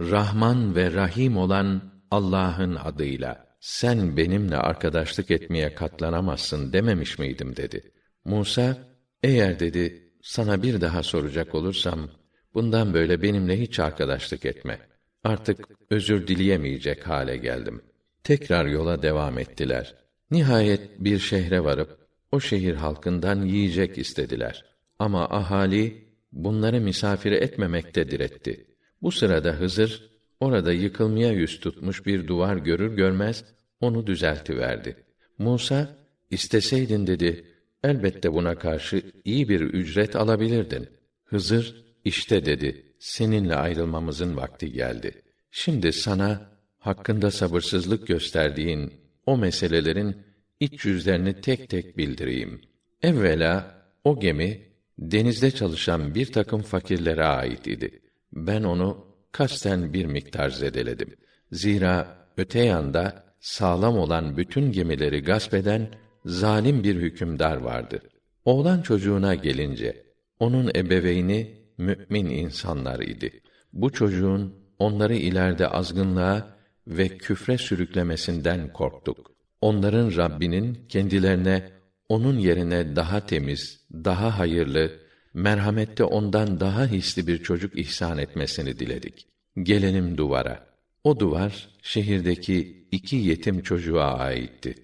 Rahman ve Rahim olan Allah'ın adıyla sen benimle arkadaşlık etmeye katlanamazsın dememiş miydim dedi. Musa, eğer dedi sana bir daha soracak olursam bundan böyle benimle hiç arkadaşlık etme. Artık özür dileyemeyecek hale geldim. Tekrar yola devam ettiler. Nihayet bir şehre varıp o şehir halkından yiyecek istediler. Ama ahali bunları misafir etmemekte diretti. Bu sırada Hızır orada yıkılmaya yüz tutmuş bir duvar görür görmez onu düzeltiverdi. Musa, isteseydin dedi, elbette buna karşı iyi bir ücret alabilirdin. Hızır, işte dedi, seninle ayrılmamızın vakti geldi. Şimdi sana hakkında sabırsızlık gösterdiğin o meselelerin iç yüzlerini tek tek bildireyim. Evvela o gemi denizde çalışan bir takım fakirlere ait idi. Ben onu kasten bir miktar zedeledim. Zira öte yanda sağlam olan bütün gemileri gasp eden zalim bir hükümdar vardı. Oğlan çocuğuna gelince onun ebeveyni mümin insanlar idi. Bu çocuğun onları ileride azgınlığa ve küfre sürüklemesinden korktuk. Onların Rabbinin kendilerine onun yerine daha temiz, daha hayırlı, merhamette ondan daha hisli bir çocuk ihsan etmesini diledik. Gelelim duvara. O duvar şehirdeki iki yetim çocuğa aitti.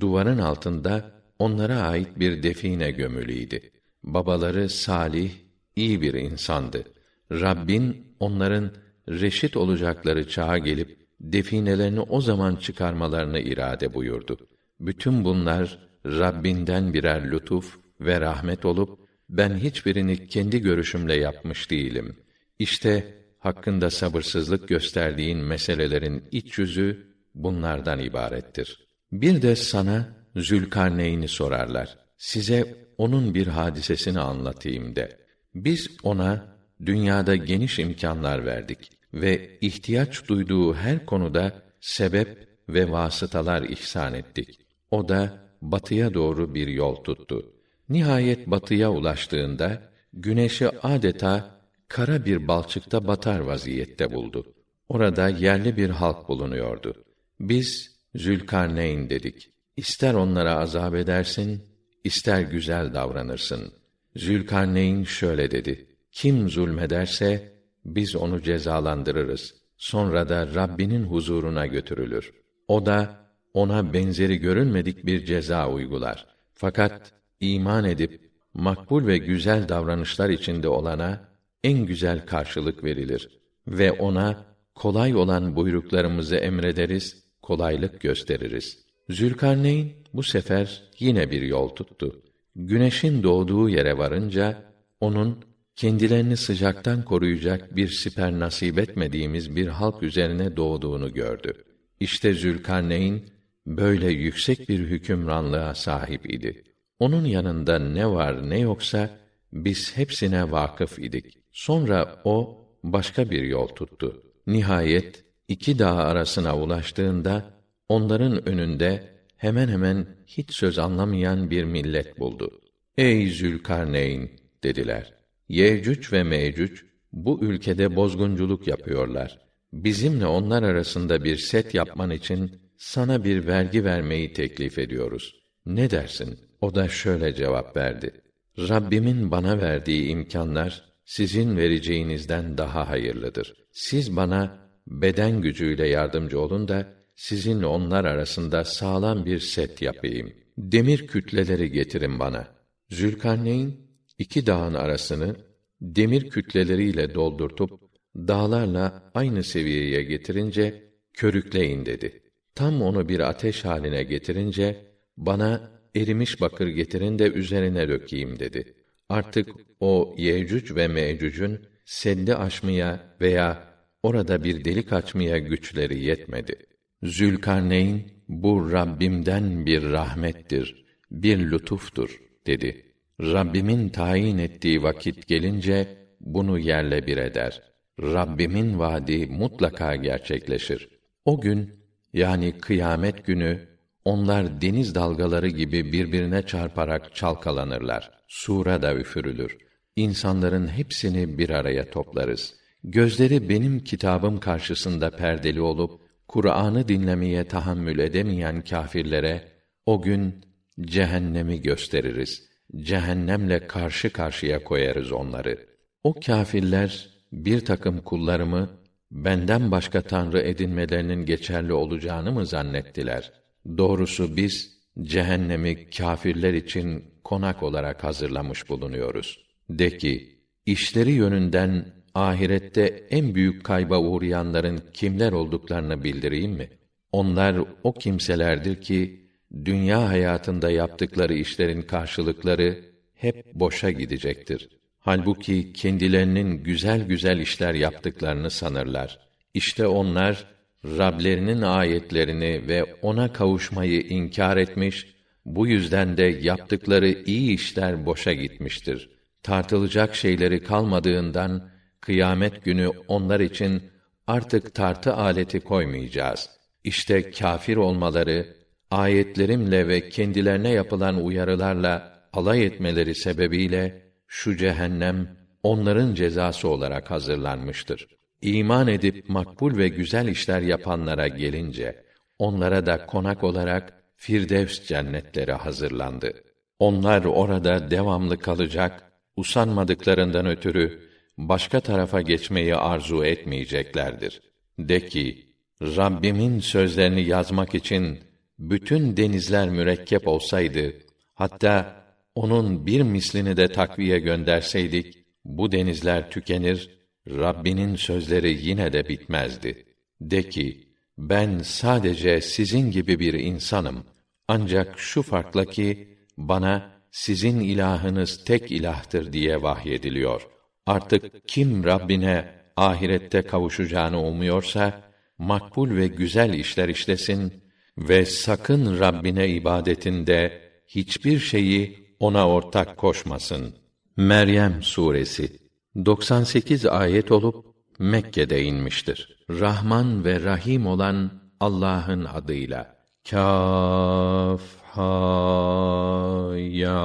Duvarın altında onlara ait bir define gömülüydi. Babaları salih, iyi bir insandı. Rabbin onların reşit olacakları çağa gelip definelerini o zaman çıkarmalarını irade buyurdu. Bütün bunlar Rabbinden birer lütuf ve rahmet olup ben hiçbirini kendi görüşümle yapmış değilim. İşte hakkında sabırsızlık gösterdiğin meselelerin iç yüzü bunlardan ibarettir. Bir de sana Zülkarneyn'i sorarlar. Size onun bir hadisesini anlatayım de. Biz ona dünyada geniş imkanlar verdik ve ihtiyaç duyduğu her konuda sebep ve vasıtalar ihsan ettik. O da batıya doğru bir yol tuttu. Nihayet batıya ulaştığında güneşi adeta kara bir balçıkta batar vaziyette buldu. Orada yerli bir halk bulunuyordu. Biz Zülkarneyn dedik. İster onlara azap edersin, ister güzel davranırsın. Zülkarneyn şöyle dedi: Kim zulmederse biz onu cezalandırırız. Sonra da Rabbinin huzuruna götürülür. O da ona benzeri görülmedik bir ceza uygular. Fakat iman edip makbul ve güzel davranışlar içinde olana en güzel karşılık verilir ve ona kolay olan buyruklarımızı emrederiz, kolaylık gösteririz. Zülkarneyn bu sefer yine bir yol tuttu. Güneşin doğduğu yere varınca onun kendilerini sıcaktan koruyacak bir siper nasip etmediğimiz bir halk üzerine doğduğunu gördü. İşte Zülkarneyn böyle yüksek bir hükümranlığa sahip idi. Onun yanında ne var ne yoksa biz hepsine vakıf idik. Sonra o başka bir yol tuttu. Nihayet iki dağ arasına ulaştığında onların önünde hemen hemen hiç söz anlamayan bir millet buldu. Ey Zülkarneyn dediler. Yecüc ve Mecüc bu ülkede bozgunculuk yapıyorlar. Bizimle onlar arasında bir set yapman için sana bir vergi vermeyi teklif ediyoruz. Ne dersin? O da şöyle cevap verdi. Rabbimin bana verdiği imkanlar sizin vereceğinizden daha hayırlıdır. Siz bana beden gücüyle yardımcı olun da sizinle onlar arasında sağlam bir set yapayım. Demir kütleleri getirin bana. Zülkarneyn iki dağın arasını demir kütleleriyle doldurtup dağlarla aynı seviyeye getirince körükleyin dedi. Tam onu bir ateş haline getirince bana erimiş bakır getirin de üzerine dökeyim dedi. Artık o Yecüc ve Mecüc'ün seddi aşmaya veya orada bir delik açmaya güçleri yetmedi. Zülkarneyn bu Rabbimden bir rahmettir, bir lütuftur dedi. Rabbimin tayin ettiği vakit gelince bunu yerle bir eder. Rabbimin vaadi mutlaka gerçekleşir. O gün yani kıyamet günü onlar deniz dalgaları gibi birbirine çarparak çalkalanırlar. Sura da üfürülür. İnsanların hepsini bir araya toplarız. gözleri benim kitabım karşısında perdeli olup Kur'an'ı dinlemeye tahammül edemeyen kâfirlere o gün cehennemi gösteririz. Cehennemle karşı karşıya koyarız onları. O kâfirler bir takım kullarımı benden başka tanrı edinmelerinin geçerli olacağını mı zannettiler? Doğrusu biz cehennemi kâfirler için konak olarak hazırlamış bulunuyoruz. De ki, işleri yönünden ahirette en büyük kayba uğrayanların kimler olduklarını bildireyim mi? Onlar o kimselerdir ki dünya hayatında yaptıkları işlerin karşılıkları hep boşa gidecektir. Halbuki kendilerinin güzel güzel işler yaptıklarını sanırlar. İşte onlar Rablerinin ayetlerini ve ona kavuşmayı inkar etmiş, bu yüzden de yaptıkları iyi işler boşa gitmiştir. Tartılacak şeyleri kalmadığından kıyamet günü onlar için artık tartı aleti koymayacağız. İşte kâfir olmaları, ayetlerimle ve kendilerine yapılan uyarılarla alay etmeleri sebebiyle şu cehennem onların cezası olarak hazırlanmıştır. İman edip makbul ve güzel işler yapanlara gelince onlara da konak olarak Firdevs cennetleri hazırlandı. Onlar orada devamlı kalacak, usanmadıklarından ötürü başka tarafa geçmeyi arzu etmeyeceklerdir. De ki, Rabbimin sözlerini yazmak için bütün denizler mürekkep olsaydı, hatta onun bir mislini de takviye gönderseydik, bu denizler tükenir, Rabbinin sözleri yine de bitmezdi. De ki, ben sadece sizin gibi bir insanım. Ancak şu farkla ki, bana sizin ilahınız tek ilahtır diye vahyediliyor. Artık kim Rabbine ahirette kavuşacağını umuyorsa, makbul ve güzel işler işlesin ve sakın Rabbine ibadetinde hiçbir şeyi ona ortak koşmasın. Meryem suresi 98 ayet olup Mekke'de inmiştir. Rahman ve Rahim olan Allah'ın adıyla. Kaf ha ya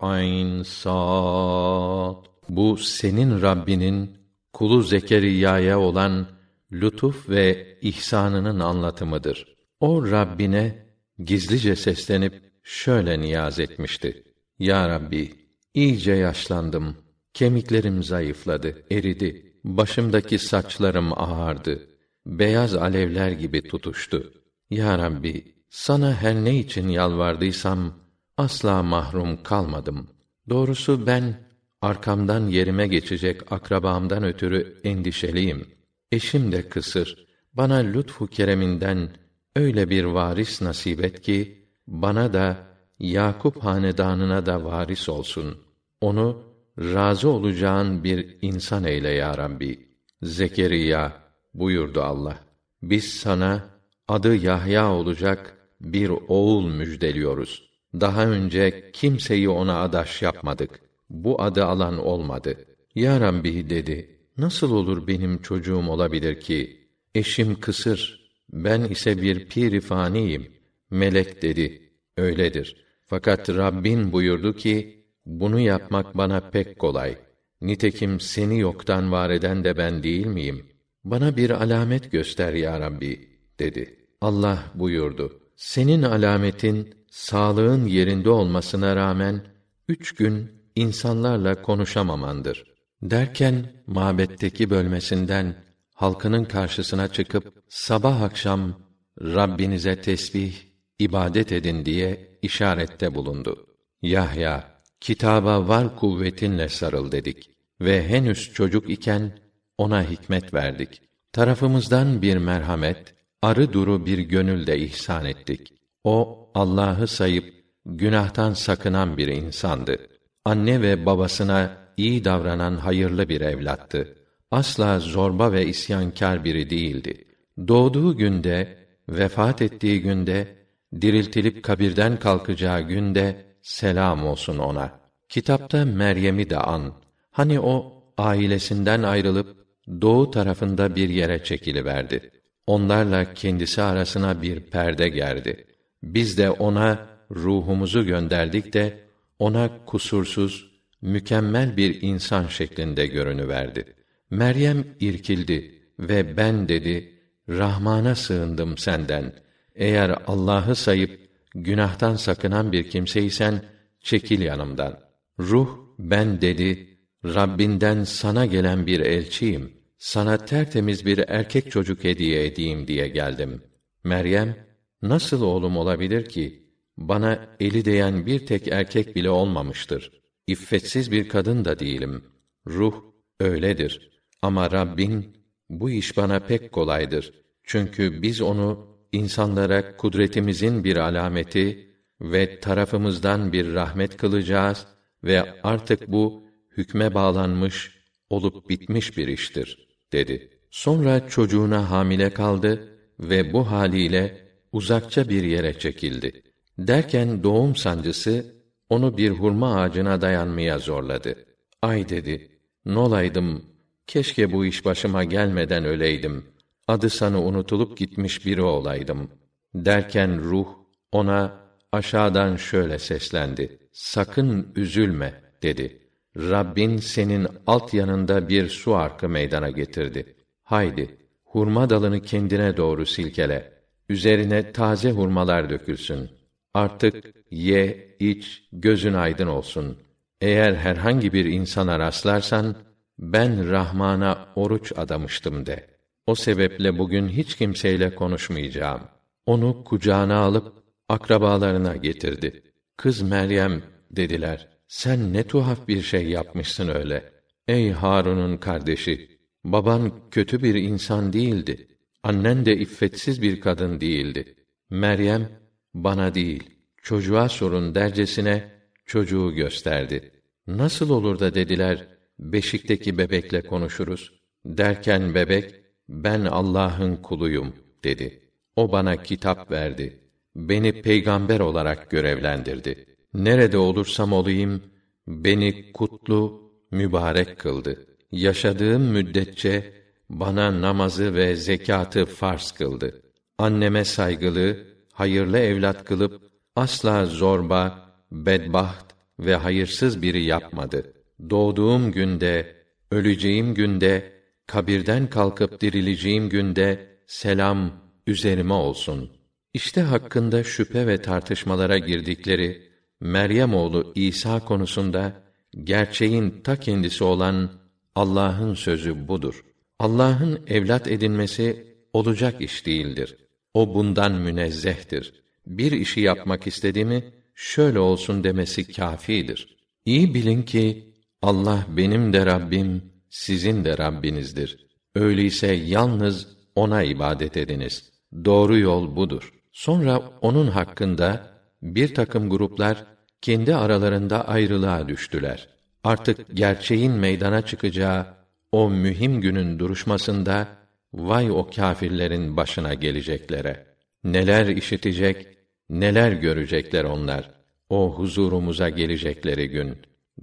ayn sad. Bu senin Rabbinin kulu Zekeriya'ya olan lütuf ve ihsanının anlatımıdır. O Rabbine gizlice seslenip şöyle niyaz etmişti. Ya Rabbi, iyice yaşlandım. Kemiklerim zayıfladı, eridi. Başımdaki saçlarım ağardı. Beyaz alevler gibi tutuştu. Ya Rabbi, sana her ne için yalvardıysam asla mahrum kalmadım. Doğrusu ben arkamdan yerime geçecek akrabamdan ötürü endişeliyim. Eşim de kısır. Bana lütfu kereminden öyle bir varis nasip et ki bana da Yakup hanedanına da varis olsun. Onu razı olacağın bir insan eyle ya Rabbi. Zekeriya buyurdu Allah. Biz sana adı Yahya olacak bir oğul müjdeliyoruz. Daha önce kimseyi ona adaş yapmadık. Bu adı alan olmadı. Ya Rabbi dedi. Nasıl olur benim çocuğum olabilir ki? Eşim kısır, ben ise bir pirifaniyim. Melek dedi. Öyledir. Fakat Rabbin buyurdu ki, bunu yapmak bana pek kolay. Nitekim seni yoktan var eden de ben değil miyim? Bana bir alamet göster ya Rabbi, dedi. Allah buyurdu. Senin alametin, sağlığın yerinde olmasına rağmen, üç gün insanlarla konuşamamandır. Derken, mabetteki bölmesinden, halkının karşısına çıkıp, sabah akşam, Rabbinize tesbih, ibadet edin diye işarette bulundu. Yahya, kitaba var kuvvetinle sarıl dedik ve henüz çocuk iken ona hikmet verdik. Tarafımızdan bir merhamet, arı duru bir gönül de ihsan ettik. O Allah'ı sayıp günahtan sakınan bir insandı. Anne ve babasına iyi davranan hayırlı bir evlattı. Asla zorba ve isyankar biri değildi. Doğduğu günde, vefat ettiği günde diriltilip kabirden kalkacağı günde selam olsun ona. Kitapta Meryem'i de an. Hani o ailesinden ayrılıp doğu tarafında bir yere çekiliverdi. Onlarla kendisi arasına bir perde gerdi. Biz de ona ruhumuzu gönderdik de ona kusursuz, mükemmel bir insan şeklinde görünüverdi. Meryem irkildi ve ben dedi, Rahman'a sığındım senden. Eğer Allah'ı sayıp günahtan sakınan bir kimseysen çekil yanımdan. Ruh ben dedi, Rabbinden sana gelen bir elçiyim. Sana tertemiz bir erkek çocuk hediye edeyim diye geldim. Meryem, nasıl oğlum olabilir ki? Bana eli değen bir tek erkek bile olmamıştır. İffetsiz bir kadın da değilim. Ruh öyledir. Ama Rabbin bu iş bana pek kolaydır. Çünkü biz onu insanlara kudretimizin bir alameti ve tarafımızdan bir rahmet kılacağız ve artık bu hükme bağlanmış olup bitmiş bir iştir dedi. Sonra çocuğuna hamile kaldı ve bu haliyle uzakça bir yere çekildi. Derken doğum sancısı onu bir hurma ağacına dayanmaya zorladı. Ay dedi, nolaydım, keşke bu iş başıma gelmeden öleydim. Adı sanı unutulup gitmiş biri olaydım. Derken ruh ona aşağıdan şöyle seslendi. Sakın üzülme dedi. Rabbin senin alt yanında bir su arkı meydana getirdi. Haydi, hurma dalını kendine doğru silkele. Üzerine taze hurmalar dökülsün. Artık ye, iç, gözün aydın olsun. Eğer herhangi bir insana rastlarsan, ben Rahman'a oruç adamıştım de. O sebeple bugün hiç kimseyle konuşmayacağım. Onu kucağına alıp akrabalarına getirdi. Kız Meryem dediler. Sen ne tuhaf bir şey yapmışsın öyle. Ey Harun'un kardeşi, baban kötü bir insan değildi. Annen de iffetsiz bir kadın değildi. Meryem bana değil, çocuğa sorun dercesine çocuğu gösterdi. Nasıl olur da dediler, beşikteki bebekle konuşuruz. Derken bebek, ben Allah'ın kuluyum dedi. O bana kitap verdi. Beni peygamber olarak görevlendirdi. Nerede olursam olayım, beni kutlu, mübarek kıldı. Yaşadığım müddetçe bana namazı ve zekatı farz kıldı. Anneme saygılı, hayırlı evlat kılıp asla zorba, bedbaht ve hayırsız biri yapmadı. Doğduğum günde, öleceğim günde, kabirden kalkıp dirileceğim günde selam üzerime olsun. İşte hakkında şüphe ve tartışmalara girdikleri Meryem oğlu İsa konusunda gerçeğin ta kendisi olan Allah'ın sözü budur. Allah'ın evlat edinmesi olacak iş değildir. O bundan münezzehtir. Bir işi yapmak istedi mi şöyle olsun demesi kâfidir. İyi bilin ki Allah benim de Rabbim, sizin de Rabbinizdir. Öyleyse yalnız ona ibadet ediniz. Doğru yol budur. Sonra onun hakkında bir takım gruplar kendi aralarında ayrılığa düştüler. Artık gerçeğin meydana çıkacağı o mühim günün duruşmasında vay o kâfirlerin başına geleceklere. Neler işitecek, neler görecekler onlar. O huzurumuza gelecekleri gün.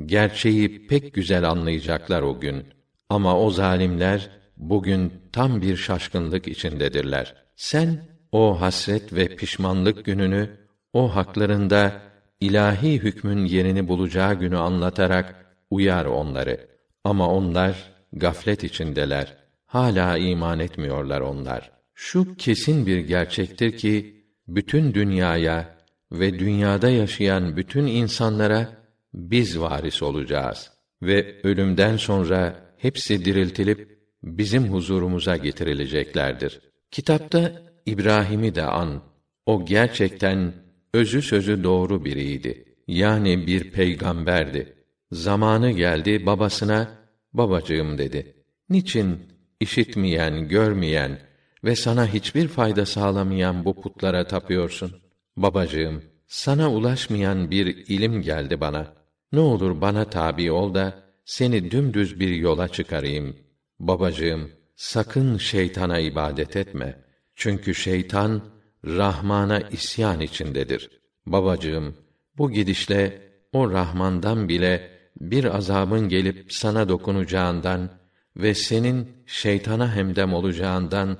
Gerçeği pek güzel anlayacaklar o gün. Ama o zalimler bugün tam bir şaşkınlık içindedirler. Sen o hasret ve pişmanlık gününü o haklarında ilahi hükmün yerini bulacağı günü anlatarak uyar onları. Ama onlar gaflet içindeler. Hala iman etmiyorlar onlar. Şu kesin bir gerçektir ki bütün dünyaya ve dünyada yaşayan bütün insanlara biz varis olacağız ve ölümden sonra hepsi diriltilip bizim huzurumuza getirileceklerdir. Kitapta İbrahim'i de an. O gerçekten özü sözü doğru biriydi. Yani bir peygamberdi. Zamanı geldi babasına, babacığım dedi. Niçin işitmeyen, görmeyen ve sana hiçbir fayda sağlamayan bu putlara tapıyorsun? Babacığım, sana ulaşmayan bir ilim geldi bana. Ne olur bana tabi ol da seni dümdüz bir yola çıkarayım. Babacığım, sakın şeytana ibadet etme. Çünkü şeytan Rahman'a isyan içindedir. Babacığım, bu gidişle o Rahman'dan bile bir azabın gelip sana dokunacağından ve senin şeytana hemdem olacağından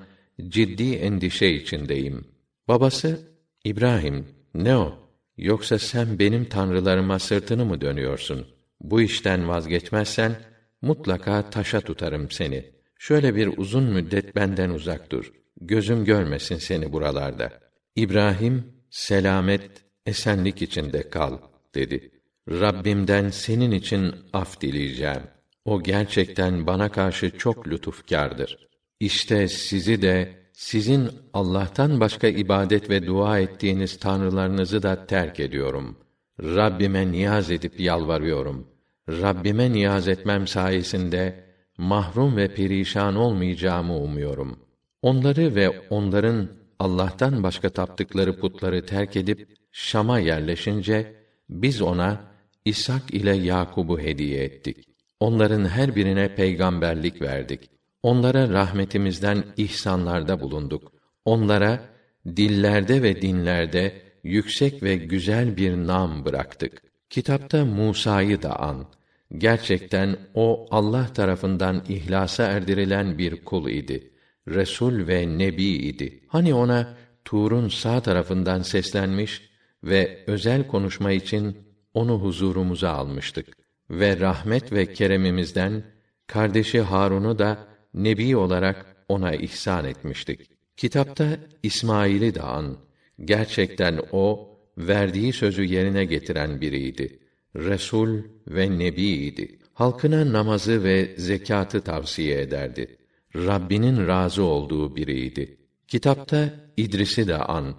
ciddi endişe içindeyim. Babası İbrahim, ne o? Yoksa sen benim tanrılarıma sırtını mı dönüyorsun? Bu işten vazgeçmezsen mutlaka taşa tutarım seni. Şöyle bir uzun müddet benden uzak dur. Gözüm görmesin seni buralarda. İbrahim, selamet, esenlik içinde kal, dedi. Rabbimden senin için af dileyeceğim. O gerçekten bana karşı çok lütufkârdır. İşte sizi de sizin Allah'tan başka ibadet ve dua ettiğiniz tanrılarınızı da terk ediyorum. Rabbime niyaz edip yalvarıyorum. Rabbime niyaz etmem sayesinde mahrum ve perişan olmayacağımı umuyorum. Onları ve onların Allah'tan başka taptıkları putları terk edip Şam'a yerleşince biz ona İshak ile Yakub'u hediye ettik. Onların her birine peygamberlik verdik. Onlara rahmetimizden ihsanlarda bulunduk. Onlara dillerde ve dinlerde yüksek ve güzel bir nam bıraktık. Kitapta Musa'yı da an. Gerçekten o Allah tarafından ihlasa erdirilen bir kul idi. Resul ve nebi idi. Hani ona Tur'un sağ tarafından seslenmiş ve özel konuşma için onu huzurumuza almıştık ve rahmet ve keremimizden kardeşi Harun'u da nebi olarak ona ihsan etmiştik. Kitapta İsmail'i de an. Gerçekten o verdiği sözü yerine getiren biriydi. Resul ve nebiydi. Halkına namazı ve zekatı tavsiye ederdi. Rabbinin razı olduğu biriydi. Kitapta İdris'i de an.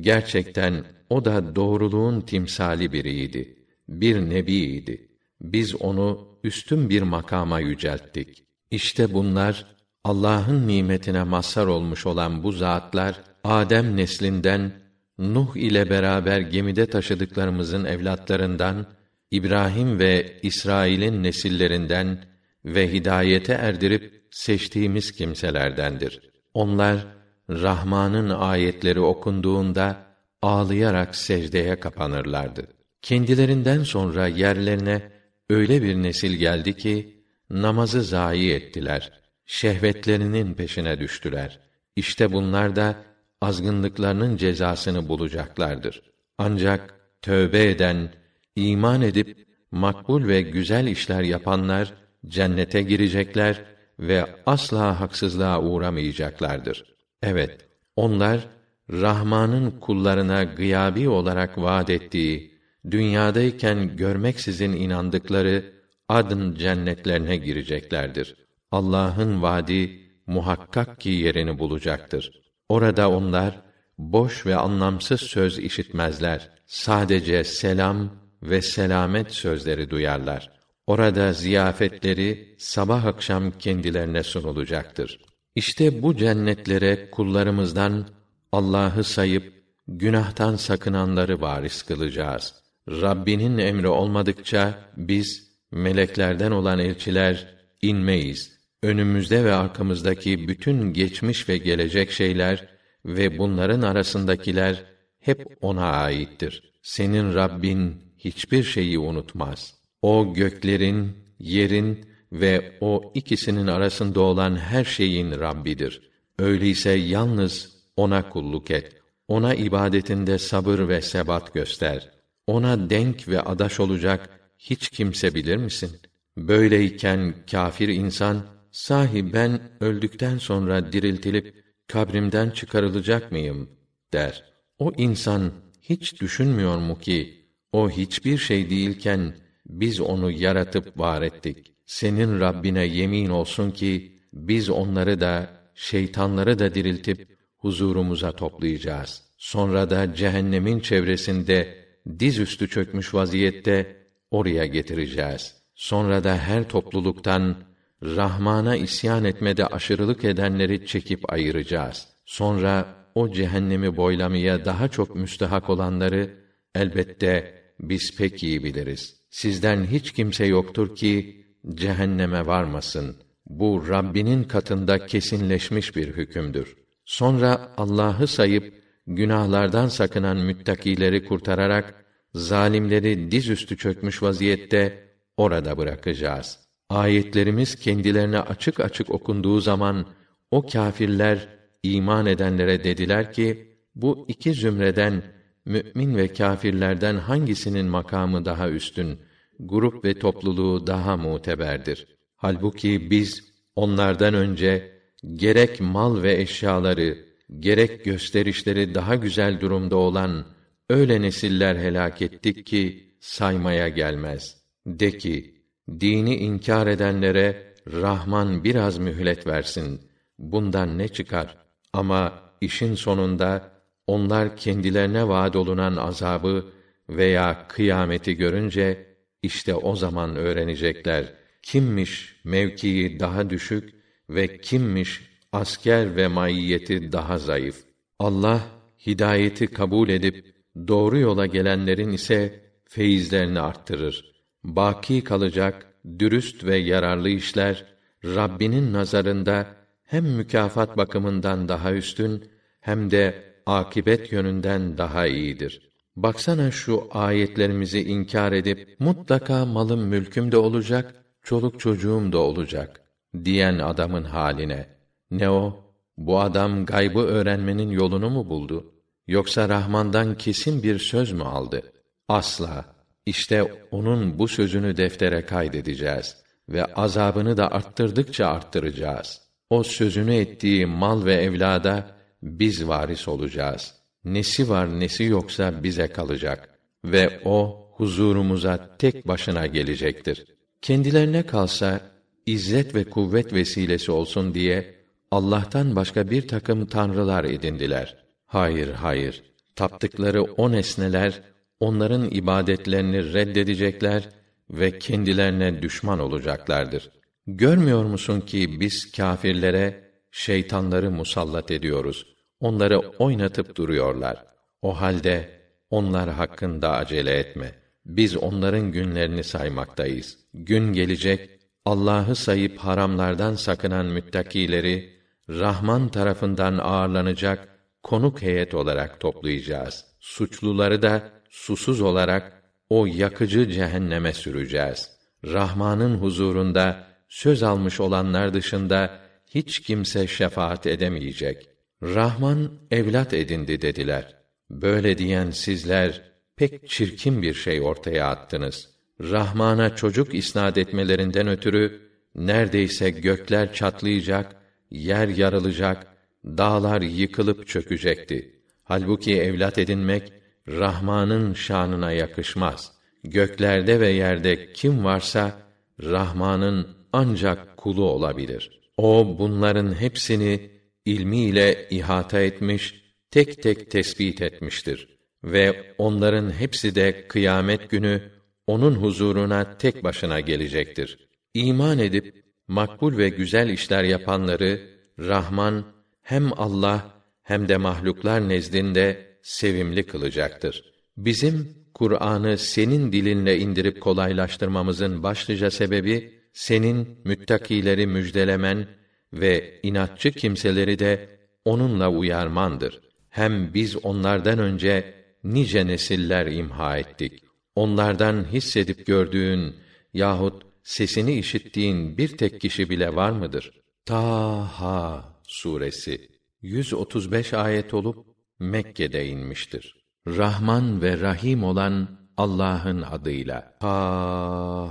Gerçekten o da doğruluğun timsali biriydi. Bir nebiydi. Biz onu üstün bir makama yücelttik. İşte bunlar Allah'ın nimetine mazhar olmuş olan bu zatlar Adem neslinden Nuh ile beraber gemide taşıdıklarımızın evlatlarından İbrahim ve İsrail'in nesillerinden ve hidayete erdirip seçtiğimiz kimselerdendir. Onlar Rahman'ın ayetleri okunduğunda ağlayarak secdeye kapanırlardı. Kendilerinden sonra yerlerine öyle bir nesil geldi ki namazı zayi ettiler. Şehvetlerinin peşine düştüler. İşte bunlar da azgınlıklarının cezasını bulacaklardır. Ancak tövbe eden, iman edip makbul ve güzel işler yapanlar cennete girecekler ve asla haksızlığa uğramayacaklardır. Evet, onlar Rahman'ın kullarına gıyabi olarak vaad ettiği, dünyadayken görmeksizin inandıkları adın cennetlerine gireceklerdir. Allah'ın vaadi muhakkak ki yerini bulacaktır. Orada onlar boş ve anlamsız söz işitmezler. Sadece selam ve selamet sözleri duyarlar. Orada ziyafetleri sabah akşam kendilerine sunulacaktır. İşte bu cennetlere kullarımızdan Allah'ı sayıp günahtan sakınanları varis kılacağız. Rabbinin emri olmadıkça biz meleklerden olan elçiler inmeyiz. Önümüzde ve arkamızdaki bütün geçmiş ve gelecek şeyler ve bunların arasındakiler hep ona aittir. Senin Rabbin hiçbir şeyi unutmaz. O göklerin, yerin ve o ikisinin arasında olan her şeyin Rabbidir. Öyleyse yalnız ona kulluk et. Ona ibadetinde sabır ve sebat göster. Ona denk ve adaş olacak hiç kimse bilir misin? Böyleyken kâfir insan, sahi ben öldükten sonra diriltilip kabrimden çıkarılacak mıyım der. O insan hiç düşünmüyor mu ki o hiçbir şey değilken biz onu yaratıp var ettik. Senin Rabbine yemin olsun ki biz onları da şeytanları da diriltip huzurumuza toplayacağız. Sonra da cehennemin çevresinde dizüstü çökmüş vaziyette oraya getireceğiz. Sonra da her topluluktan Rahman'a isyan etmede aşırılık edenleri çekip ayıracağız. Sonra o cehennemi boylamaya daha çok müstehak olanları elbette biz pek iyi biliriz. Sizden hiç kimse yoktur ki cehenneme varmasın. Bu Rabbinin katında kesinleşmiş bir hükümdür. Sonra Allah'ı sayıp günahlardan sakınan müttakileri kurtararak zalimleri dizüstü çökmüş vaziyette orada bırakacağız. Ayetlerimiz kendilerine açık açık okunduğu zaman o kâfirler iman edenlere dediler ki bu iki zümreden mümin ve kâfirlerden hangisinin makamı daha üstün, grup ve topluluğu daha muteberdir? Halbuki biz onlardan önce gerek mal ve eşyaları, gerek gösterişleri daha güzel durumda olan öyle nesiller helak ettik ki saymaya gelmez. De ki, dini inkar edenlere Rahman biraz mühlet versin. Bundan ne çıkar? Ama işin sonunda onlar kendilerine vaad olunan azabı veya kıyameti görünce işte o zaman öğrenecekler kimmiş mevkii daha düşük ve kimmiş asker ve maiyeti daha zayıf. Allah hidayeti kabul edip doğru yola gelenlerin ise feyizlerini arttırır. Baki kalacak dürüst ve yararlı işler Rabbinin nazarında hem mükafat bakımından daha üstün hem de akibet yönünden daha iyidir. Baksana şu ayetlerimizi inkar edip mutlaka malım mülküm de olacak, çoluk çocuğum da olacak diyen adamın haline. Ne o? Bu adam gaybı öğrenmenin yolunu mu buldu? Yoksa Rahman'dan kesin bir söz mü aldı? Asla. İşte onun bu sözünü deftere kaydedeceğiz ve azabını da arttırdıkça arttıracağız. O sözünü ettiği mal ve evlada biz varis olacağız. Nesi var nesi yoksa bize kalacak ve o huzurumuza tek başına gelecektir. Kendilerine kalsa izzet ve kuvvet vesilesi olsun diye Allah'tan başka bir takım tanrılar edindiler. Hayır, hayır. Taptıkları o nesneler onların ibadetlerini reddedecekler ve kendilerine düşman olacaklardır. Görmüyor musun ki biz kâfirlere şeytanları musallat ediyoruz. Onları oynatıp duruyorlar. O halde onlar hakkında acele etme. Biz onların günlerini saymaktayız. Gün gelecek Allah'ı sayıp haramlardan sakınan müttakileri Rahman tarafından ağırlanacak konuk heyet olarak toplayacağız. Suçluları da susuz olarak o yakıcı cehenneme süreceğiz. Rahman'ın huzurunda söz almış olanlar dışında hiç kimse şefaat edemeyecek. Rahman evlat edindi dediler. Böyle diyen sizler pek çirkin bir şey ortaya attınız. Rahman'a çocuk isnat etmelerinden ötürü neredeyse gökler çatlayacak, yer yarılacak, dağlar yıkılıp çökecekti. Halbuki evlat edinmek Rahman'ın şanına yakışmaz. Göklerde ve yerde kim varsa Rahman'ın ancak kulu olabilir. O bunların hepsini ilmiyle ihata etmiş, tek tek tespit etmiştir ve onların hepsi de kıyamet günü onun huzuruna tek başına gelecektir. İman edip makbul ve güzel işler yapanları Rahman hem Allah hem de mahluklar nezdinde sevimli kılacaktır. Bizim Kur'an'ı senin dilinle indirip kolaylaştırmamızın başlıca sebebi senin müttakileri müjdelemen ve inatçı kimseleri de onunla uyarmandır. Hem biz onlardan önce nice nesiller imha ettik. Onlardan hissedip gördüğün yahut sesini işittiğin bir tek kişi bile var mıdır? Taha suresi 135 ayet olup Mekke'de inmiştir. Rahman ve Rahim olan Allah'ın adıyla.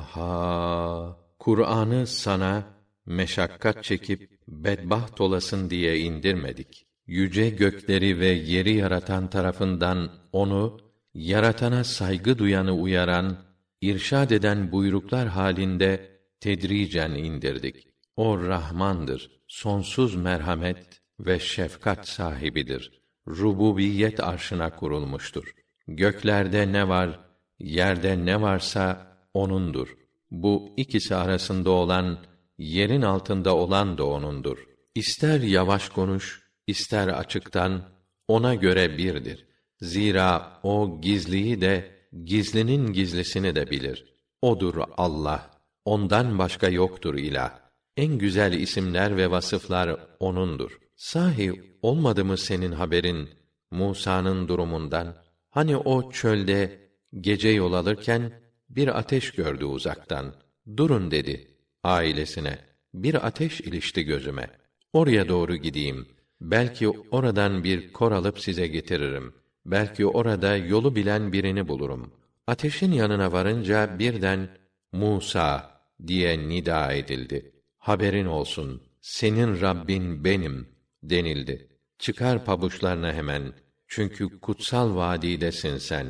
Ha Kur'an'ı sana meşakkat çekip bedbaht olasın diye indirmedik. Yüce gökleri ve yeri yaratan tarafından onu yaratana saygı duyanı uyaran, irşad eden buyruklar halinde tedricen indirdik. O Rahmandır, sonsuz merhamet ve şefkat sahibidir. Rububiyet arşına kurulmuştur. Göklerde ne var, yerde ne varsa onundur. Bu ikisi arasında olan, yerin altında olan da onundur. İster yavaş konuş, ister açıktan, ona göre birdir. Zira o gizliyi de, gizlinin gizlisini de bilir. Odur Allah. Ondan başka yoktur ilah. En güzel isimler ve vasıflar O'nundur. Sahi olmadı mı senin haberin Musa'nın durumundan? Hani o çölde gece yol alırken bir ateş gördü uzaktan. Durun dedi ailesine. Bir ateş ilişti gözüme. Oraya doğru gideyim. Belki oradan bir kor alıp size getiririm. Belki orada yolu bilen birini bulurum. Ateşin yanına varınca birden Musa diye nida edildi. Haberin olsun, senin Rabbin benim denildi. Çıkar pabuçlarına hemen. Çünkü kutsal vadidesin sen.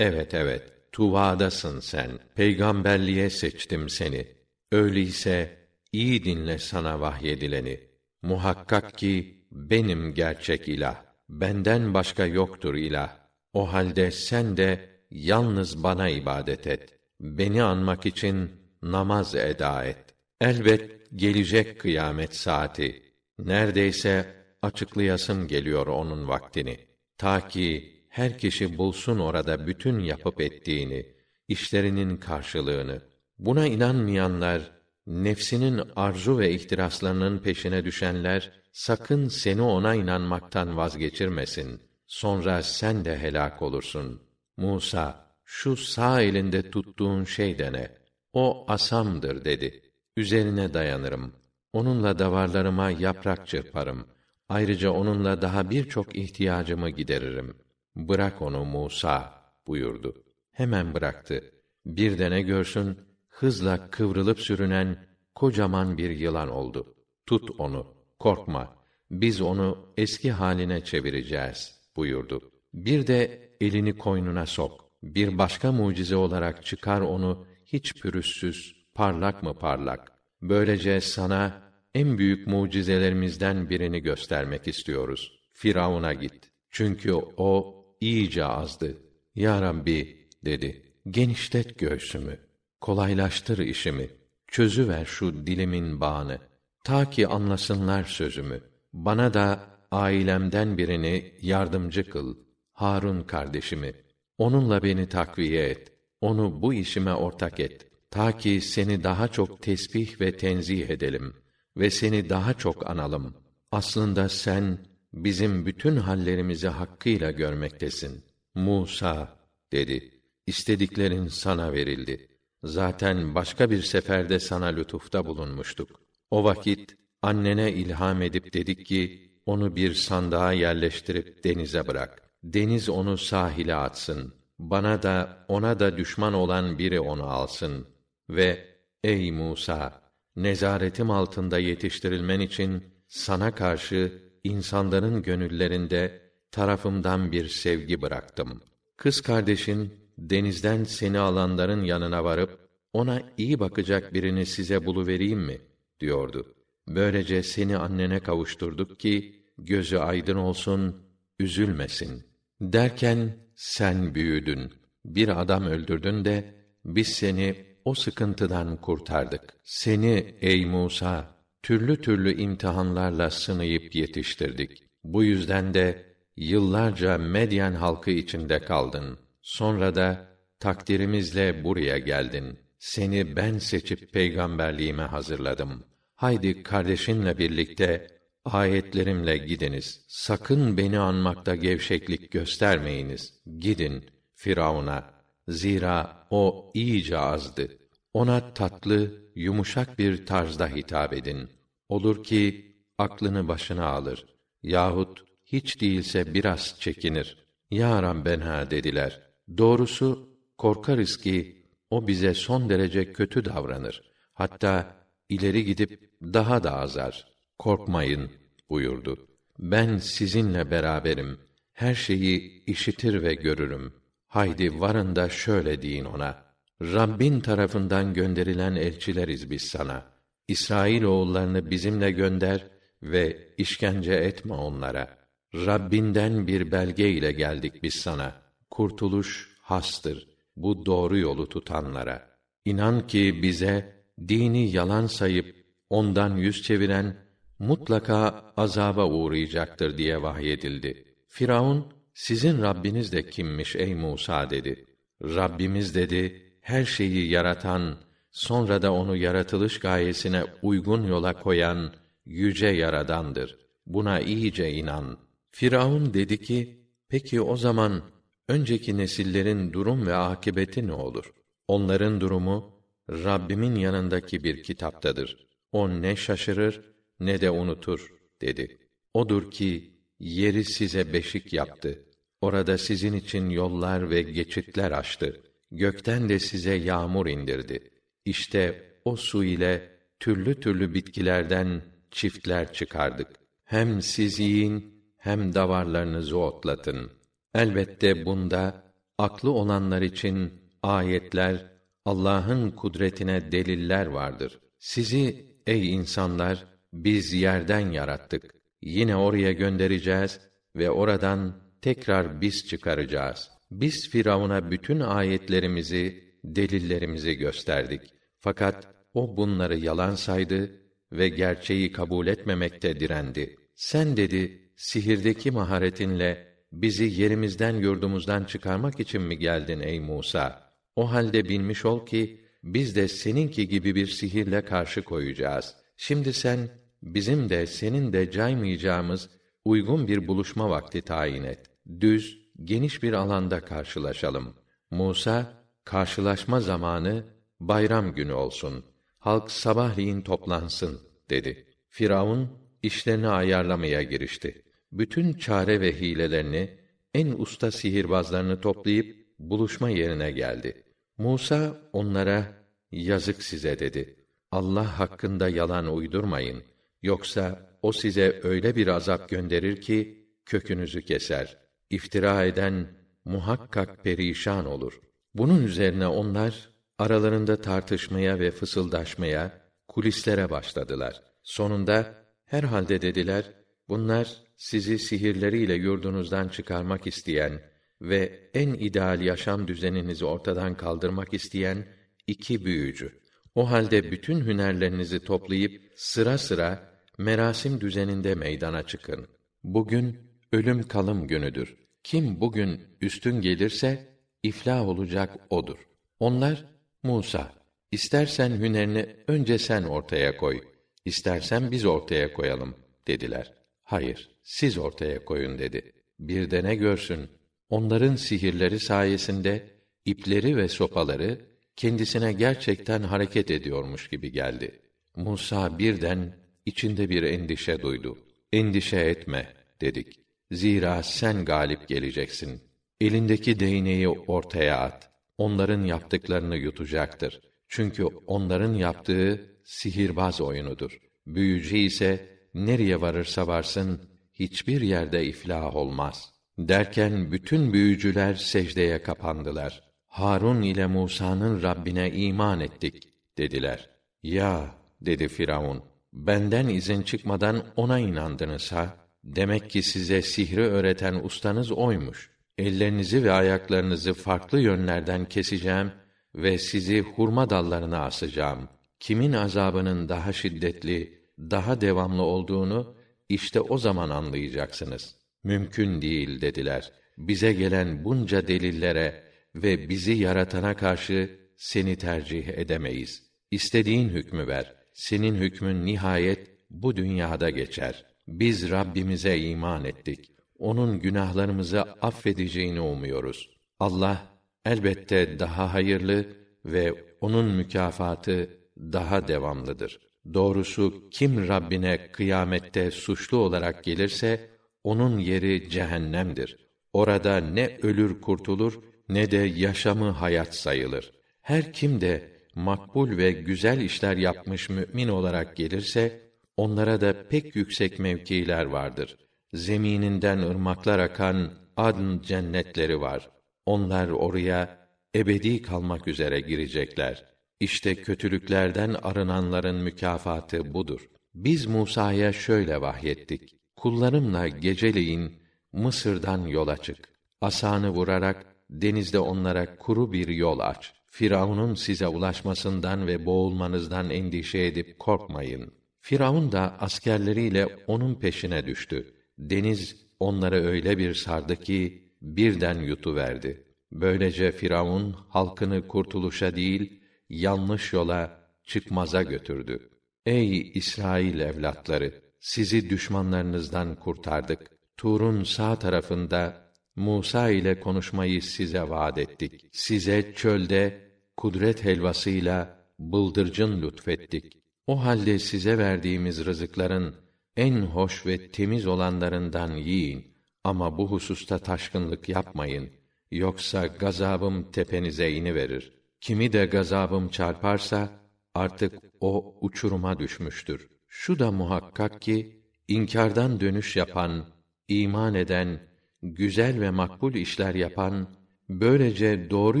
Evet evet, Tuva'dasın sen. Peygamberliğe seçtim seni. Öyleyse iyi dinle sana vahyedileni. Muhakkak ki benim gerçek ilah. Benden başka yoktur ilah. O halde sen de yalnız bana ibadet et. Beni anmak için namaz eda et. Elbet gelecek kıyamet saati. Neredeyse açıklayasım geliyor onun vaktini. Ta ki her kişi bulsun orada bütün yapıp ettiğini, işlerinin karşılığını. Buna inanmayanlar, nefsinin arzu ve ihtiraslarının peşine düşenler, sakın seni ona inanmaktan vazgeçirmesin. Sonra sen de helak olursun. Musa, şu sağ elinde tuttuğun şey dene. O asamdır dedi. Üzerine dayanırım. Onunla davarlarıma yaprak çırparım. Ayrıca onunla daha birçok ihtiyacımı gideririm. Bırak onu Musa buyurdu. Hemen bıraktı. Bir de ne görsün, hızla kıvrılıp sürünen kocaman bir yılan oldu. Tut onu, korkma. Biz onu eski haline çevireceğiz buyurdu. Bir de elini koynuna sok. Bir başka mucize olarak çıkar onu hiç pürüzsüz, parlak mı parlak. Böylece sana en büyük mucizelerimizden birini göstermek istiyoruz. Firavun'a git. Çünkü o iyice azdı. Ya Rabbi dedi. Genişlet göğsümü. Kolaylaştır işimi. Çözüver şu dilimin bağını. Ta ki anlasınlar sözümü. Bana da ailemden birini yardımcı kıl. Harun kardeşimi. Onunla beni takviye et. Onu bu işime ortak et. Ta ki seni daha çok tesbih ve tenzih edelim ve seni daha çok analım. Aslında sen bizim bütün hallerimizi hakkıyla görmektesin. Musa dedi. İstediklerin sana verildi. Zaten başka bir seferde sana lütufta bulunmuştuk. O vakit annene ilham edip dedik ki onu bir sandığa yerleştirip denize bırak. Deniz onu sahile atsın. Bana da ona da düşman olan biri onu alsın ve ey Musa nezaretim altında yetiştirilmen için sana karşı insanların gönüllerinde tarafımdan bir sevgi bıraktım. Kız kardeşin denizden seni alanların yanına varıp ona iyi bakacak birini size buluvereyim mi diyordu. Böylece seni annene kavuşturduk ki gözü aydın olsun, üzülmesin. Derken sen büyüdün. Bir adam öldürdün de biz seni o sıkıntıdan kurtardık. Seni ey Musa türlü türlü imtihanlarla sınayıp yetiştirdik. Bu yüzden de yıllarca Medyen halkı içinde kaldın. Sonra da takdirimizle buraya geldin. Seni ben seçip peygamberliğime hazırladım. Haydi kardeşinle birlikte ayetlerimle gidiniz. Sakın beni anmakta gevşeklik göstermeyiniz. Gidin Firavun'a. Zira o iyice azdı. Ona tatlı, yumuşak bir tarzda hitap edin. Olur ki aklını başına alır yahut hiç değilse biraz çekinir. Ya Rabbena dediler. Doğrusu korkarız ki o bize son derece kötü davranır. Hatta ileri gidip daha da azar. Korkmayın buyurdu. Ben sizinle beraberim. Her şeyi işitir ve görürüm. Haydi varın da şöyle deyin ona. Rabbin tarafından gönderilen elçileriz biz sana. İsrail oğullarını bizimle gönder ve işkence etme onlara. Rabbinden bir belge ile geldik biz sana. Kurtuluş hastır. Bu doğru yolu tutanlara. İnan ki bize dini yalan sayıp ondan yüz çeviren mutlaka azaba uğrayacaktır diye vahyedildi. Firavun sizin Rabbiniz de kimmiş ey Musa dedi. Rabbimiz dedi her şeyi yaratan, sonra da onu yaratılış gayesine uygun yola koyan yüce yaradandır. Buna iyice inan. Firavun dedi ki, peki o zaman önceki nesillerin durum ve akıbeti ne olur? Onların durumu Rabbimin yanındaki bir kitaptadır. O ne şaşırır ne de unutur dedi. Odur ki yeri size beşik yaptı. Orada sizin için yollar ve geçitler açtı. Gökten de size yağmur indirdi. İşte o su ile türlü türlü bitkilerden çiftler çıkardık. Hem siz yiyin, hem davarlarınızı otlatın. Elbette bunda aklı olanlar için ayetler, Allah'ın kudretine deliller vardır. Sizi ey insanlar biz yerden yarattık. Yine oraya göndereceğiz ve oradan tekrar biz çıkaracağız. Biz Firavun'a bütün ayetlerimizi, delillerimizi gösterdik. Fakat o bunları yalan saydı ve gerçeği kabul etmemekte direndi. Sen dedi, sihirdeki maharetinle bizi yerimizden yurdumuzdan çıkarmak için mi geldin ey Musa? O halde bilmiş ol ki biz de seninki gibi bir sihirle karşı koyacağız. Şimdi sen bizim de senin de caymayacağımız uygun bir buluşma vakti tayin et. Düz, geniş bir alanda karşılaşalım. Musa, karşılaşma zamanı bayram günü olsun. Halk sabahleyin toplansın dedi. Firavun işlerini ayarlamaya girişti. Bütün çare ve hilelerini en usta sihirbazlarını toplayıp buluşma yerine geldi. Musa onlara yazık size dedi. Allah hakkında yalan uydurmayın. Yoksa o size öyle bir azap gönderir ki kökünüzü keser. İftira eden muhakkak perişan olur. Bunun üzerine onlar aralarında tartışmaya ve fısıldaşmaya, kulislere başladılar. Sonunda herhalde dediler, bunlar sizi sihirleriyle yurdunuzdan çıkarmak isteyen ve en ideal yaşam düzeninizi ortadan kaldırmak isteyen iki büyücü. O halde bütün hünerlerinizi toplayıp sıra sıra merasim düzeninde meydana çıkın. Bugün ölüm kalım günüdür. Kim bugün üstün gelirse iflah olacak odur. Onlar Musa, istersen hünerini önce sen ortaya koy, istersen biz ortaya koyalım dediler. Hayır, siz ortaya koyun dedi. Bir de ne görsün, onların sihirleri sayesinde ipleri ve sopaları kendisine gerçekten hareket ediyormuş gibi geldi. Musa birden içinde bir endişe duydu. Endişe etme dedik. Zira sen galip geleceksin. Elindeki değneği ortaya at. Onların yaptıklarını yutacaktır. Çünkü onların yaptığı sihirbaz oyunudur. Büyücü ise nereye varırsa varsın hiçbir yerde iflah olmaz. Derken bütün büyücüler secdeye kapandılar. Harun ile Musa'nın Rabbine iman ettik dediler. Ya dedi Firavun, benden izin çıkmadan ona inandınız ha? Demek ki size sihri öğreten ustanız oymuş. Ellerinizi ve ayaklarınızı farklı yönlerden keseceğim ve sizi hurma dallarına asacağım. Kimin azabının daha şiddetli, daha devamlı olduğunu işte o zaman anlayacaksınız. Mümkün değil dediler. Bize gelen bunca delillere ve bizi yaratana karşı seni tercih edemeyiz. İstediğin hükmü ver. Senin hükmün nihayet bu dünyada geçer. Biz Rabbimize iman ettik. Onun günahlarımızı affedeceğini umuyoruz. Allah elbette daha hayırlı ve onun mükafatı daha devamlıdır. Doğrusu kim Rabbine kıyamette suçlu olarak gelirse onun yeri cehennemdir. Orada ne ölür kurtulur ne de yaşamı hayat sayılır. Her kim de makbul ve güzel işler yapmış mümin olarak gelirse onlara da pek yüksek mevkiler vardır. Zemininden ırmaklar akan adn cennetleri var. Onlar oraya ebedi kalmak üzere girecekler. İşte kötülüklerden arınanların mükafatı budur. Biz Musa'ya şöyle vahyettik. Kullarımla geceleyin Mısır'dan yola çık. Asanı vurarak denizde onlara kuru bir yol aç. Firavun'un size ulaşmasından ve boğulmanızdan endişe edip korkmayın. Firavun da askerleriyle onun peşine düştü. Deniz onları öyle bir sardı ki birden yutuverdi. Böylece Firavun halkını kurtuluşa değil, yanlış yola, çıkmaza götürdü. Ey İsrail evlatları, sizi düşmanlarınızdan kurtardık. Tur'un sağ tarafında Musa ile konuşmayı size vaad ettik. Size çölde kudret helvasıyla bıldırcın lütfettik. O halde size verdiğimiz rızıkların en hoş ve temiz olanlarından yiyin. Ama bu hususta taşkınlık yapmayın. Yoksa gazabım tepenize ini verir. Kimi de gazabım çarparsa artık o uçuruma düşmüştür. Şu da muhakkak ki inkardan dönüş yapan, iman eden, güzel ve makbul işler yapan, böylece doğru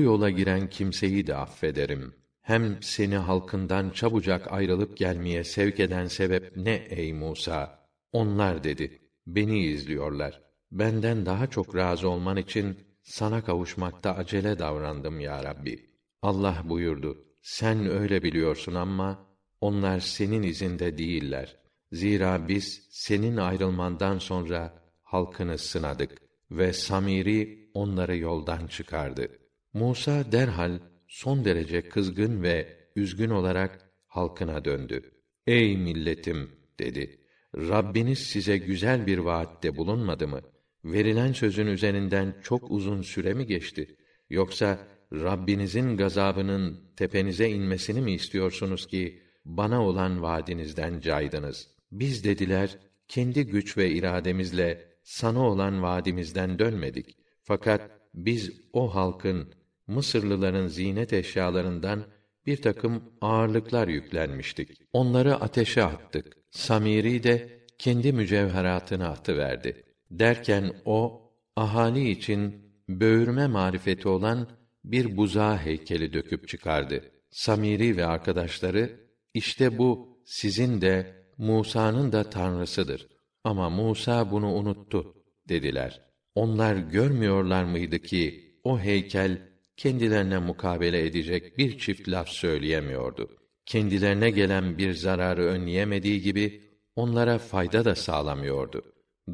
yola giren kimseyi de affederim. Hem seni halkından çabucak ayrılıp gelmeye sevk eden sebep ne ey Musa? Onlar dedi, beni izliyorlar. Benden daha çok razı olman için sana kavuşmakta acele davrandım ya Rabbi. Allah buyurdu, sen öyle biliyorsun ama onlar senin izinde değiller. Zira biz senin ayrılmandan sonra halkını sınadık ve Samiri onları yoldan çıkardı. Musa derhal son derece kızgın ve üzgün olarak halkına döndü. Ey milletim dedi. Rabbiniz size güzel bir vaatte bulunmadı mı? Verilen sözün üzerinden çok uzun süre mi geçti? Yoksa Rabbinizin gazabının tepenize inmesini mi istiyorsunuz ki bana olan vaadinizden caydınız? Biz dediler kendi güç ve irademizle sana olan vaadimizden dönmedik. Fakat biz o halkın Mısırlıların zinet eşyalarından bir takım ağırlıklar yüklenmiştik. Onları ateşe attık. Samiri de kendi mücevheratını atıverdi. Derken o ahali için böğürme marifeti olan bir buzağı heykeli döküp çıkardı. Samiri ve arkadaşları işte bu sizin de Musa'nın da tanrısıdır. Ama Musa bunu unuttu dediler. Onlar görmüyorlar mıydı ki o heykel kendilerine mukabele edecek bir çift laf söyleyemiyordu. Kendilerine gelen bir zararı önleyemediği gibi onlara fayda da sağlamıyordu.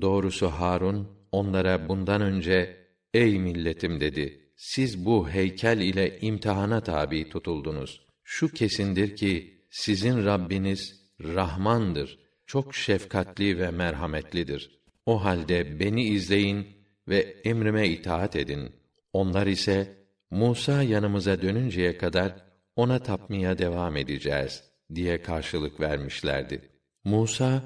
Doğrusu Harun onlara bundan önce ey milletim dedi. Siz bu heykel ile imtihana tabi tutuldunuz. Şu kesindir ki sizin Rabbiniz Rahmandır. Çok şefkatli ve merhametlidir. O halde beni izleyin ve emrime itaat edin. Onlar ise Musa yanımıza dönünceye kadar ona tapmaya devam edeceğiz diye karşılık vermişlerdi. Musa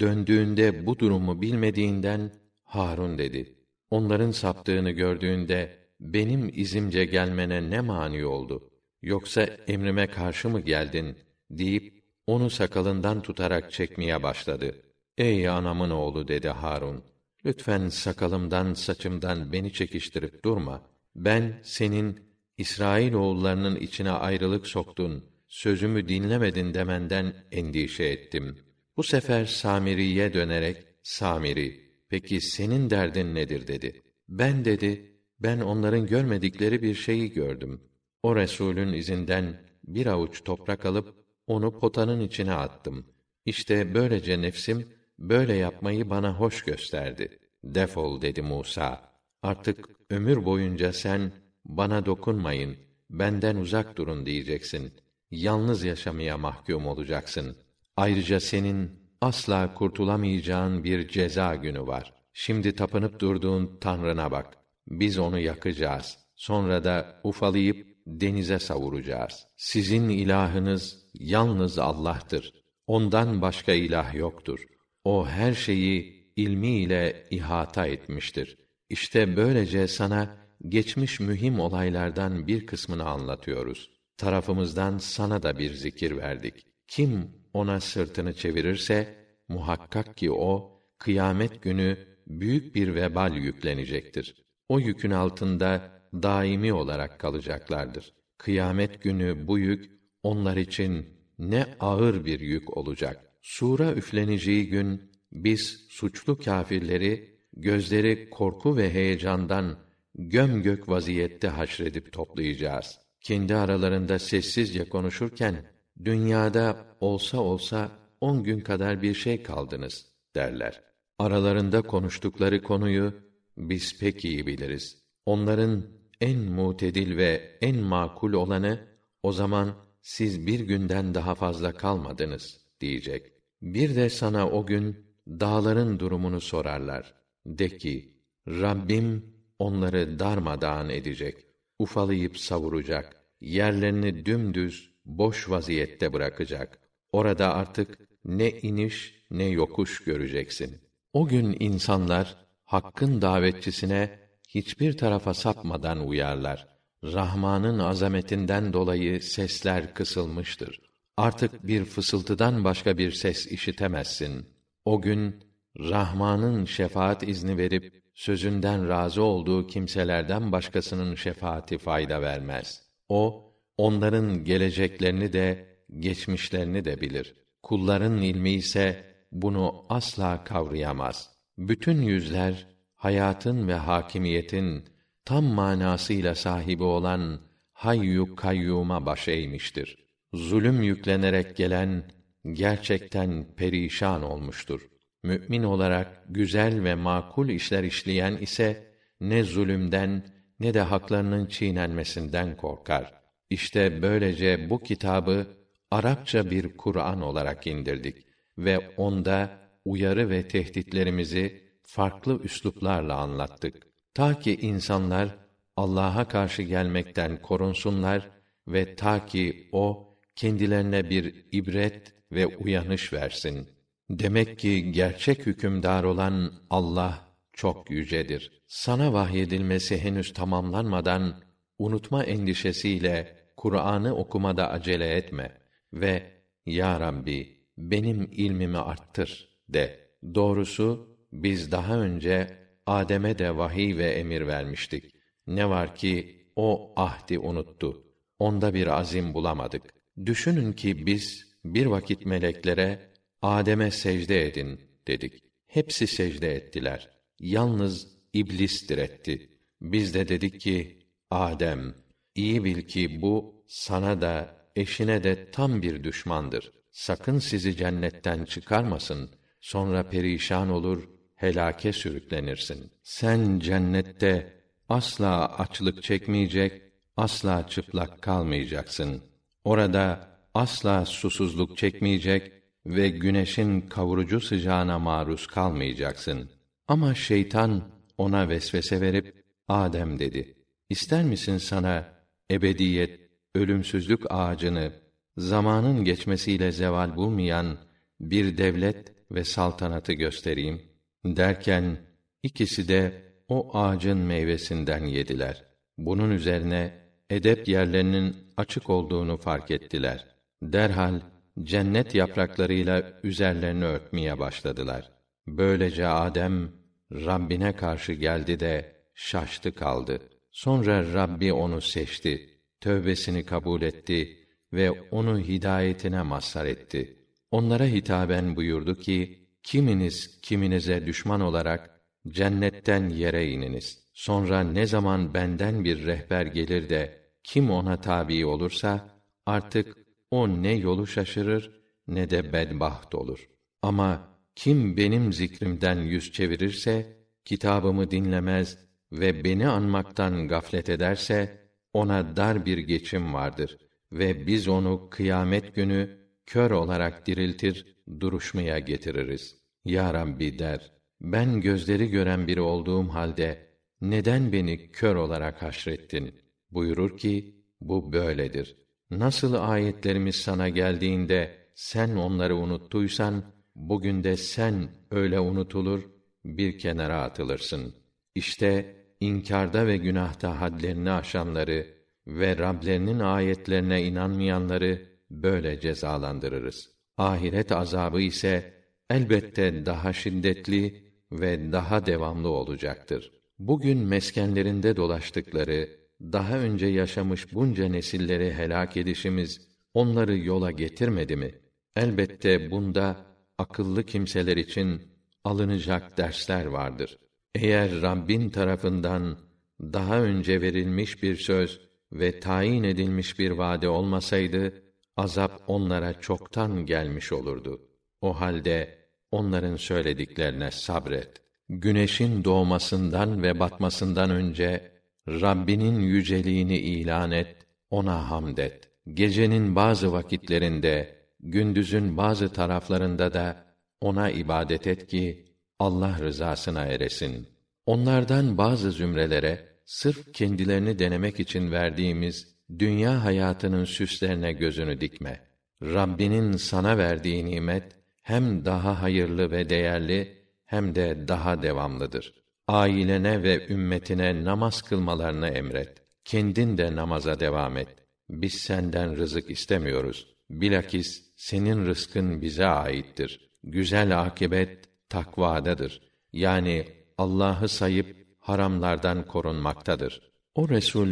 döndüğünde bu durumu bilmediğinden Harun dedi. Onların saptığını gördüğünde benim izimce gelmene ne mani oldu? Yoksa emrime karşı mı geldin? deyip onu sakalından tutarak çekmeye başladı. Ey anamın oğlu dedi Harun. Lütfen sakalımdan, saçımdan beni çekiştirip durma. Ben senin İsrail oğullarının içine ayrılık soktun, sözümü dinlemedin demenden endişe ettim. Bu sefer Samiri'ye dönerek, Samiri, peki senin derdin nedir dedi. Ben dedi, ben onların görmedikleri bir şeyi gördüm. O Resulün izinden bir avuç toprak alıp onu potanın içine attım. İşte böylece nefsim böyle yapmayı bana hoş gösterdi. Defol dedi Musa. Artık ömür boyunca sen bana dokunmayın, benden uzak durun diyeceksin. Yalnız yaşamaya mahkum olacaksın. Ayrıca senin asla kurtulamayacağın bir ceza günü var. Şimdi tapınıp durduğun Tanrına bak. Biz onu yakacağız. Sonra da ufalayıp denize savuracağız. Sizin ilahınız yalnız Allah'tır. Ondan başka ilah yoktur. O her şeyi ilmiyle ihata etmiştir. İşte böylece sana geçmiş mühim olaylardan bir kısmını anlatıyoruz. Tarafımızdan sana da bir zikir verdik. Kim ona sırtını çevirirse muhakkak ki o kıyamet günü büyük bir vebal yüklenecektir. O yükün altında daimi olarak kalacaklardır. Kıyamet günü bu yük onlar için ne ağır bir yük olacak. Sura üfleneceği gün biz suçlu kâfirleri gözleri korku ve heyecandan göm gök vaziyette haşredip toplayacağız. Kendi aralarında sessizce konuşurken dünyada olsa olsa on gün kadar bir şey kaldınız derler. Aralarında konuştukları konuyu biz pek iyi biliriz. Onların en mutedil ve en makul olanı o zaman siz bir günden daha fazla kalmadınız diyecek. Bir de sana o gün dağların durumunu sorarlar. De ki, Rabbim onları darmadağın edecek, ufalayıp savuracak, yerlerini dümdüz, boş vaziyette bırakacak. Orada artık ne iniş ne yokuş göreceksin. O gün insanlar hakkın davetçisine hiçbir tarafa sapmadan uyarlar. Rahman'ın azametinden dolayı sesler kısılmıştır. Artık bir fısıltıdan başka bir ses işitemezsin. O gün Rahman'ın şefaat izni verip sözünden razı olduğu kimselerden başkasının şefaati fayda vermez. O onların geleceklerini de geçmişlerini de bilir. Kulların ilmi ise bunu asla kavrayamaz. Bütün yüzler hayatın ve hakimiyetin tam manasıyla sahibi olan Hayyu Kayyum'a baş eğmiştir. Zulüm yüklenerek gelen gerçekten perişan olmuştur. Mümin olarak güzel ve makul işler işleyen ise ne zulümden ne de haklarının çiğnenmesinden korkar. İşte böylece bu kitabı Arapça bir Kur'an olarak indirdik ve onda uyarı ve tehditlerimizi farklı üsluplarla anlattık. Ta ki insanlar Allah'a karşı gelmekten korunsunlar ve ta ki o kendilerine bir ibret ve uyanış versin. Demek ki gerçek hükümdar olan Allah çok yücedir. Sana vahyedilmesi henüz tamamlanmadan unutma endişesiyle Kur'an'ı okumada acele etme ve ya Rabbi benim ilmimi arttır de. Doğrusu biz daha önce Adem'e de vahiy ve emir vermiştik. Ne var ki o ahdi unuttu. Onda bir azim bulamadık. Düşünün ki biz bir vakit meleklere Adem'e secde edin dedik. Hepsi secde ettiler. Yalnız iblis diretti. Biz de dedik ki Adem iyi bil ki bu sana da eşine de tam bir düşmandır. Sakın sizi cennetten çıkarmasın. Sonra perişan olur, helake sürüklenirsin. Sen cennette asla açlık çekmeyecek, asla çıplak kalmayacaksın. Orada asla susuzluk çekmeyecek ve güneşin kavurucu sıcağına maruz kalmayacaksın. Ama şeytan ona vesvese verip Adem dedi. İster misin sana ebediyet, ölümsüzlük ağacını zamanın geçmesiyle zeval bulmayan bir devlet ve saltanatı göstereyim derken ikisi de o ağacın meyvesinden yediler. Bunun üzerine edep yerlerinin açık olduğunu fark ettiler. Derhal cennet yapraklarıyla üzerlerini örtmeye başladılar. Böylece Adem Rabbine karşı geldi de şaştı kaldı. Sonra Rabbi onu seçti, tövbesini kabul etti ve onu hidayetine mazhar etti. Onlara hitaben buyurdu ki, kiminiz kiminize düşman olarak cennetten yere ininiz. Sonra ne zaman benden bir rehber gelir de kim ona tabi olursa artık o ne yolu şaşırır ne de bedbaht olur. Ama kim benim zikrimden yüz çevirirse kitabımı dinlemez ve beni anmaktan gaflet ederse ona dar bir geçim vardır ve biz onu kıyamet günü kör olarak diriltir, duruşmaya getiririz. Ya Rabbi der, ben gözleri gören biri olduğum halde neden beni kör olarak haşrettin? Buyurur ki, bu böyledir. Nasıl ayetlerimiz sana geldiğinde sen onları unuttuysan, bugün de sen öyle unutulur, bir kenara atılırsın. İşte inkarda ve günahta hadlerini aşanları ve Rablerinin ayetlerine inanmayanları böyle cezalandırırız. Ahiret azabı ise elbette daha şiddetli ve daha devamlı olacaktır. Bugün meskenlerinde dolaştıkları, daha önce yaşamış bunca nesilleri helak edişimiz onları yola getirmedi mi? Elbette bunda akıllı kimseler için alınacak dersler vardır. Eğer Rabbin tarafından daha önce verilmiş bir söz ve tayin edilmiş bir vade olmasaydı azap onlara çoktan gelmiş olurdu. O halde onların söylediklerine sabret. Güneşin doğmasından ve batmasından önce Rabbinin yüceliğini ilan et, ona hamd et. Gecenin bazı vakitlerinde, gündüzün bazı taraflarında da ona ibadet et ki Allah rızasına eresin. Onlardan bazı zümrelere sırf kendilerini denemek için verdiğimiz dünya hayatının süslerine gözünü dikme. Rabbinin sana verdiği nimet hem daha hayırlı ve değerli hem de daha devamlıdır. Ailene ve ümmetine namaz kılmalarını emret. Kendin de namaza devam et. Biz senden rızık istemiyoruz. Bilakis senin rızkın bize aittir. Güzel akibet takvadadır. Yani Allah'ı sayıp haramlardan korunmaktadır. O Resul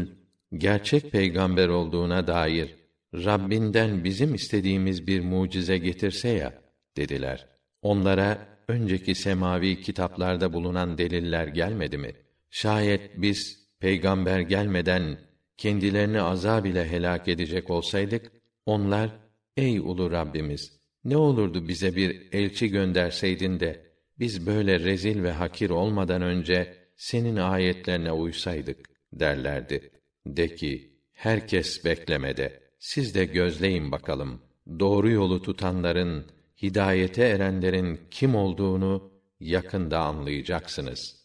gerçek peygamber olduğuna dair Rabbinden bizim istediğimiz bir mucize getirse ya dediler. Onlara önceki semavi kitaplarda bulunan deliller gelmedi mi? Şayet biz peygamber gelmeden kendilerini azab ile helak edecek olsaydık onlar ey ulu Rabbimiz ne olurdu bize bir elçi gönderseydin de biz böyle rezil ve hakir olmadan önce senin ayetlerine uysaydık derlerdi. De ki herkes beklemede siz de gözleyin bakalım doğru yolu tutanların hidayete erenlerin kim olduğunu yakında anlayacaksınız.''